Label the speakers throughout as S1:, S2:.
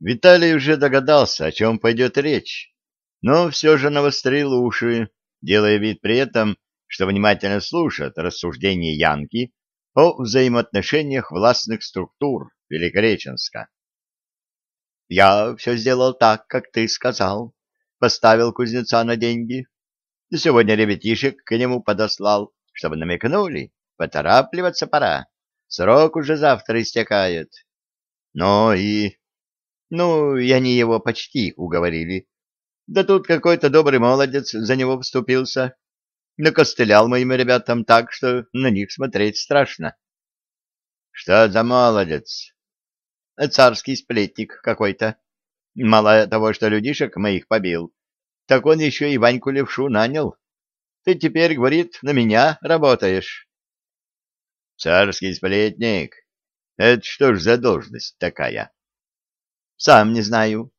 S1: Виталий уже догадался, о чем пойдет речь, но все же навострил уши, делая вид при этом, что внимательно слушает рассуждения Янки о взаимоотношениях властных структур Великореченска. «Я все сделал так, как ты сказал», — поставил кузнеца на деньги. Сегодня ребятишек к нему подослал, чтобы намекнули, поторапливаться пора. Срок уже завтра истекает. Ну и... Ну, и они его почти уговорили. Да тут какой-то добрый молодец за него вступился. Накостылял моим ребятам так, что на них смотреть страшно. Что за молодец? Царский сплетник какой-то. Мало того, что людишек моих побил, так он еще и Ваньку Левшу нанял. Ты теперь, говорит, на меня работаешь. Царский сплетник? Это что ж за должность такая? Сам не знаю.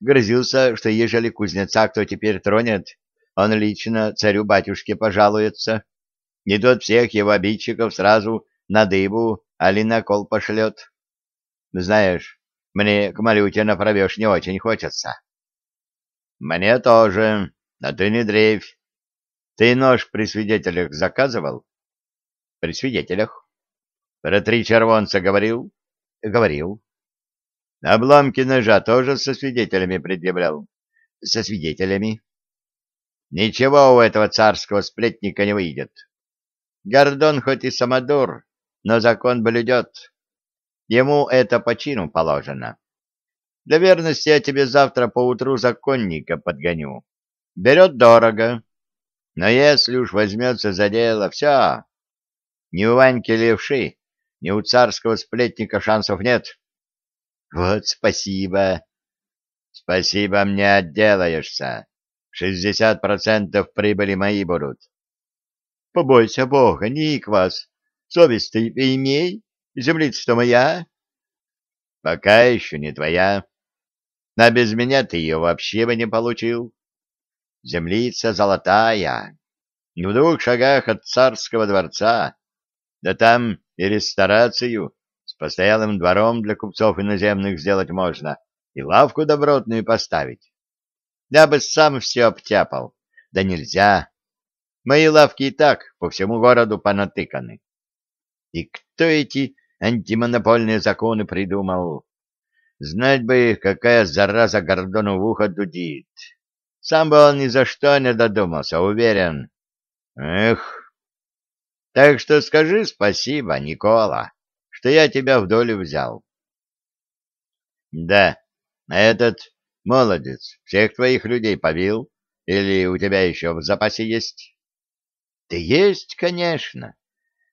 S1: Грозился, что ежели кузнеца кто теперь тронет, он лично царю-батюшке пожалуется. Не тот всех его обидчиков сразу на дыбу, али на кол пошлет. Знаешь, мне к Малюте направешь не очень хочется. Мне тоже, а ты не дрейфь. Ты нож при свидетелях заказывал? При свидетелях. Про три червонца говорил? Говорил. Обломки ножа тоже со свидетелями предъявлял? Со свидетелями. Ничего у этого царского сплетника не выйдет. Гордон хоть и самодур, но закон блюдет. Ему это по чину положено. Для верности я тебе завтра поутру законника подгоню. Берет дорого. Но если уж возьмется за дело, все. Ни у Ваньки левши, ни у царского сплетника шансов нет. Вот спасибо. Спасибо мне отделаешься. Шестьдесят процентов прибыли мои будут. Побойся Бога, Никвас. Совесть ты имей. Землица-то моя. Пока еще не твоя. А без меня ты ее вообще бы не получил. Землица золотая, в двух шагах от царского дворца, да там и ресторацию постоялым двором для купцов иноземных сделать можно, и лавку добротную поставить. Я бы сам все обтяпал, да нельзя. Мои лавки и так по всему городу понатыканы. И кто эти антимонопольные законы придумал? Знать бы, какая зараза Гордону в ухо дудит. Сам бы он ни за что не додумался, уверен. Эх. Так что скажи спасибо, Никола, что я тебя в долю взял. Да, этот молодец всех твоих людей побил? Или у тебя еще в запасе есть? Да есть, конечно.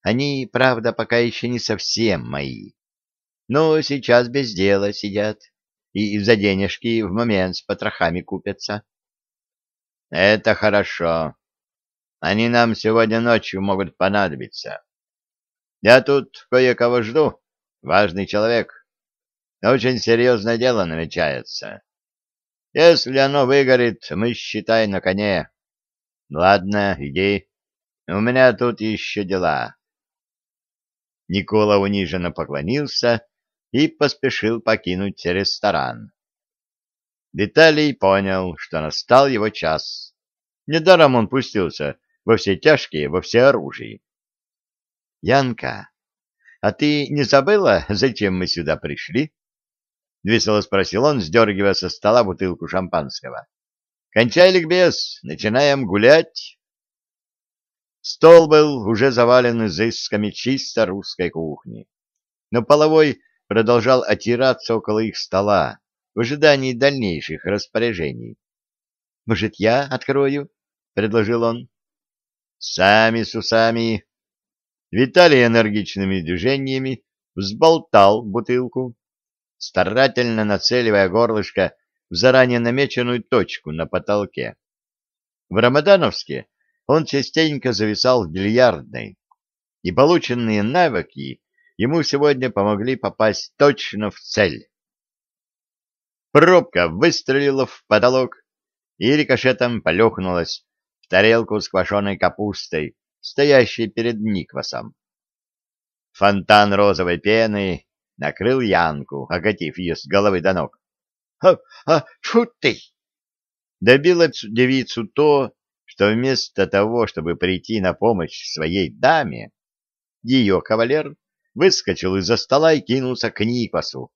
S1: Они, правда, пока еще не совсем мои но сейчас без дела сидят и за денежки в момент с потрохами купятся. Это хорошо. Они нам сегодня ночью могут понадобиться. Я тут кое-кого жду, важный человек. Очень серьезное дело намечается. Если оно выгорит, мы, считай, на коне. Ладно, иди. У меня тут еще дела. Никола униженно поклонился и поспешил покинуть ресторан. Виталий понял, что настал его час. Недаром он пустился во все тяжкие, во все оружие. — Янка, а ты не забыла, зачем мы сюда пришли? — весело спросил он, сдергивая со стола бутылку шампанского. — Кончай ликбез, начинаем гулять. Стол был уже завален изысками чисто русской кухни, но половой продолжал отираться около их стола в ожидании дальнейших распоряжений. — Может, я открою? — предложил он. — Сами с усами. Виталий энергичными движениями взболтал бутылку, старательно нацеливая горлышко в заранее намеченную точку на потолке. В Рамадановске он частенько зависал в бильярдной, и полученные навыки ему сегодня помогли попасть точно в цель. Пробка выстрелила в потолок и рикошетом полехнулась в тарелку с квашеной капустой, стоящей перед Никвасом. Фонтан розовой пены накрыл Янку, окатив ее с головы до ног. А, а, чу ты! Добило девицу то, что вместо того, чтобы прийти на помощь своей даме, ее кавалер выскочил из-за стола и кинулся к Никвасу.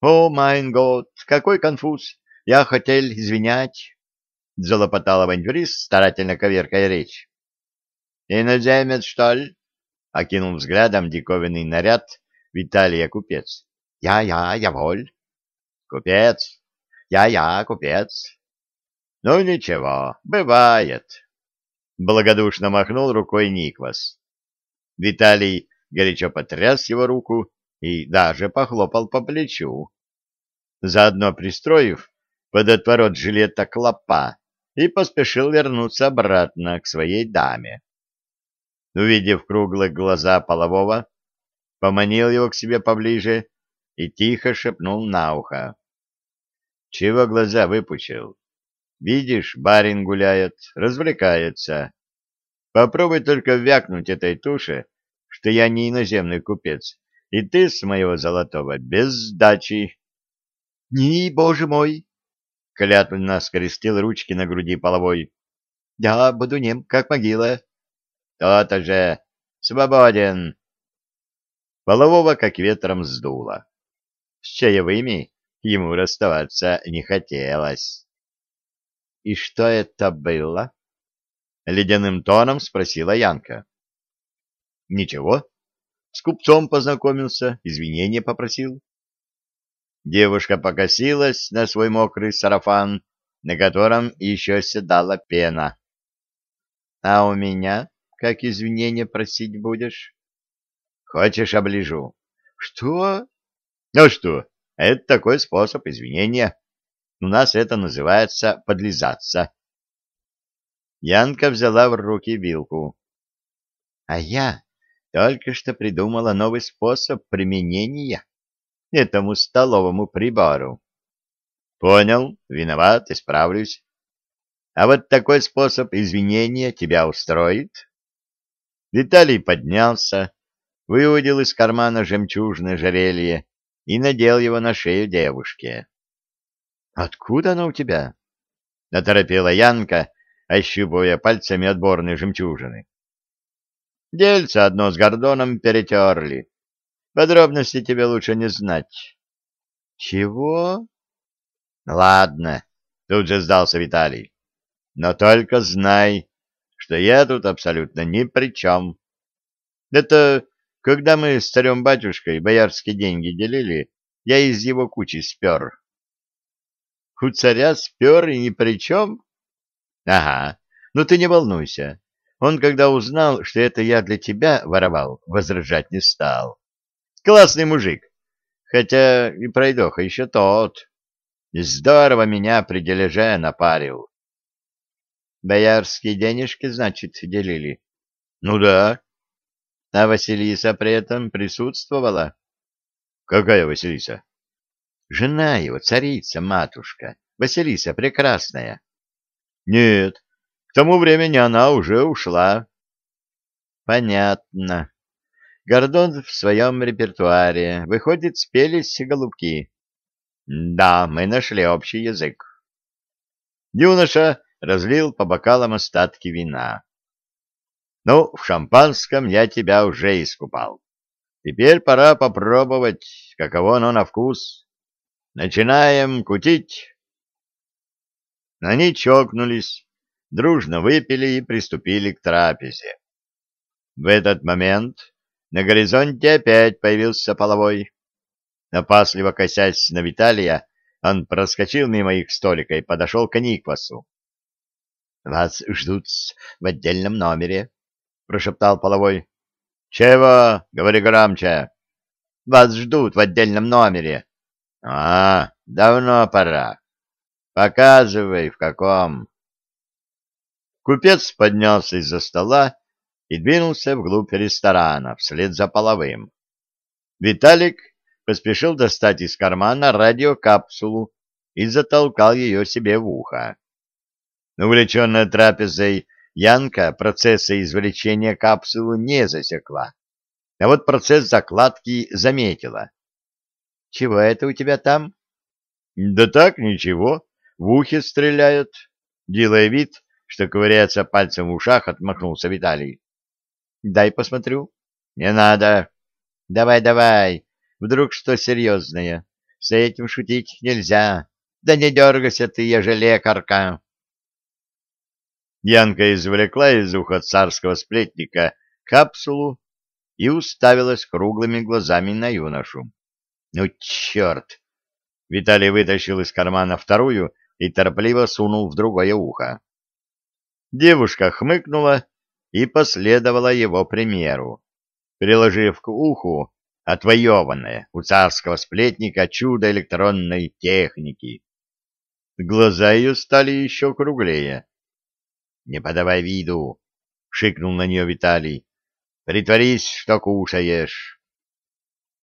S1: «О, майн год, какой конфуз! Я хотел извинять!» — залопотал авантюрист, старательно коверкая речь. «Иноземец, что ли?» — окинул взглядом диковинный наряд Виталия купец. «Я-я, я воль». «Купец! Я-я, купец!» «Ну, ничего, бывает!» Благодушно махнул рукой Никвас. Виталий горячо потряс его руку и даже похлопал по плечу, заодно пристроив под отворот жилета клопа и поспешил вернуться обратно к своей даме. Увидев круглые глаза полового, поманил его к себе поближе и тихо шепнул на ухо. — Чего глаза выпучил? Видишь, барин гуляет, развлекается. Попробуй только вякнуть этой туше, что я не иноземный купец, и ты с моего золотого без сдачи. — Не, боже мой! — клятвенно скрестил ручки на груди половой. — Я буду нем, как могила. — То-то же! Свободен! Полового как ветром сдуло. С чаевыми ему расставаться не хотелось. — И что это было? — ледяным тоном спросила Янка. — Ничего. С купцом познакомился, извинения попросил. Девушка покосилась на свой мокрый сарафан, на котором еще седала пена. — А у меня как извинения просить будешь? — Хочешь, оближу. — Что? — Ну что, это такой способ извинения. У нас это называется подлизаться. Янка взяла в руки вилку. А я только что придумала новый способ применения этому столовому прибору. Понял, виноват, исправлюсь. А вот такой способ извинения тебя устроит? Виталий поднялся, выудил из кармана жемчужное жерелье и надел его на шею девушке. Откуда она у тебя? — оторопела Янка, ощупывая пальцами отборные жемчужины. Дельце одно с Гордоном перетерли. Подробности тебе лучше не знать. — Чего? — Ладно, — тут же сдался Виталий. — Но только знай, что я тут абсолютно ни при чем. Это когда мы с царем-батюшкой боярские деньги делили, я из его кучи спер. У царя спер и ни при чем? Ага, ну ты не волнуйся. Он, когда узнал, что это я для тебя воровал, возражать не стал. Классный мужик, хотя и пройдоха еще тот. Здорово меня при дележе напарил. Боярские денежки, значит, делили? Ну да. А Василиса при этом присутствовала? Какая Василиса? Жена его, царица-матушка, Василиса Прекрасная. Нет, к тому времени она уже ушла. Понятно. Гордон в своем репертуаре. Выходит, спелись голубки. Да, мы нашли общий язык. Юноша разлил по бокалам остатки вина. Ну, в шампанском я тебя уже искупал. Теперь пора попробовать, каково оно на вкус. Начинаем кутить. Они чокнулись, дружно выпили и приступили к трапезе. В этот момент на горизонте опять появился половой. Опасливо косясь на Виталия, он проскочил мимо их столика и подошел к Никвасу. — Вас ждут в отдельном номере, — прошептал половой. — Чего? Говори громче. — Вас ждут в отдельном номере. А, давно пора. Показывай, в каком. Купец поднялся из-за стола и двинулся вглубь ресторана, вслед за половым. Виталик поспешил достать из кармана радиокапсулу и затолкал ее себе в ухо. Увлеченная трапезой, Янка процесса извлечения капсулы не засекла, а вот процесс закладки заметила. Чего это у тебя там? Да так, ничего, в ухе стреляют. Делая вид, что ковыряется пальцем в ушах, отмахнулся Виталий. Дай посмотрю. Не надо. Давай, давай. Вдруг что серьезное. С этим шутить нельзя. Да не дергайся ты, ежели лекарка. Янка извлекла из уха царского сплетника капсулу и уставилась круглыми глазами на юношу. «Ну, черт!» Виталий вытащил из кармана вторую и торопливо сунул в другое ухо. Девушка хмыкнула и последовала его примеру, приложив к уху отвоеванное у царского сплетника чудо электронной техники. Глаза ее стали еще круглее. — Не подавай виду, — шикнул на нее Виталий. — Притворись, что кушаешь.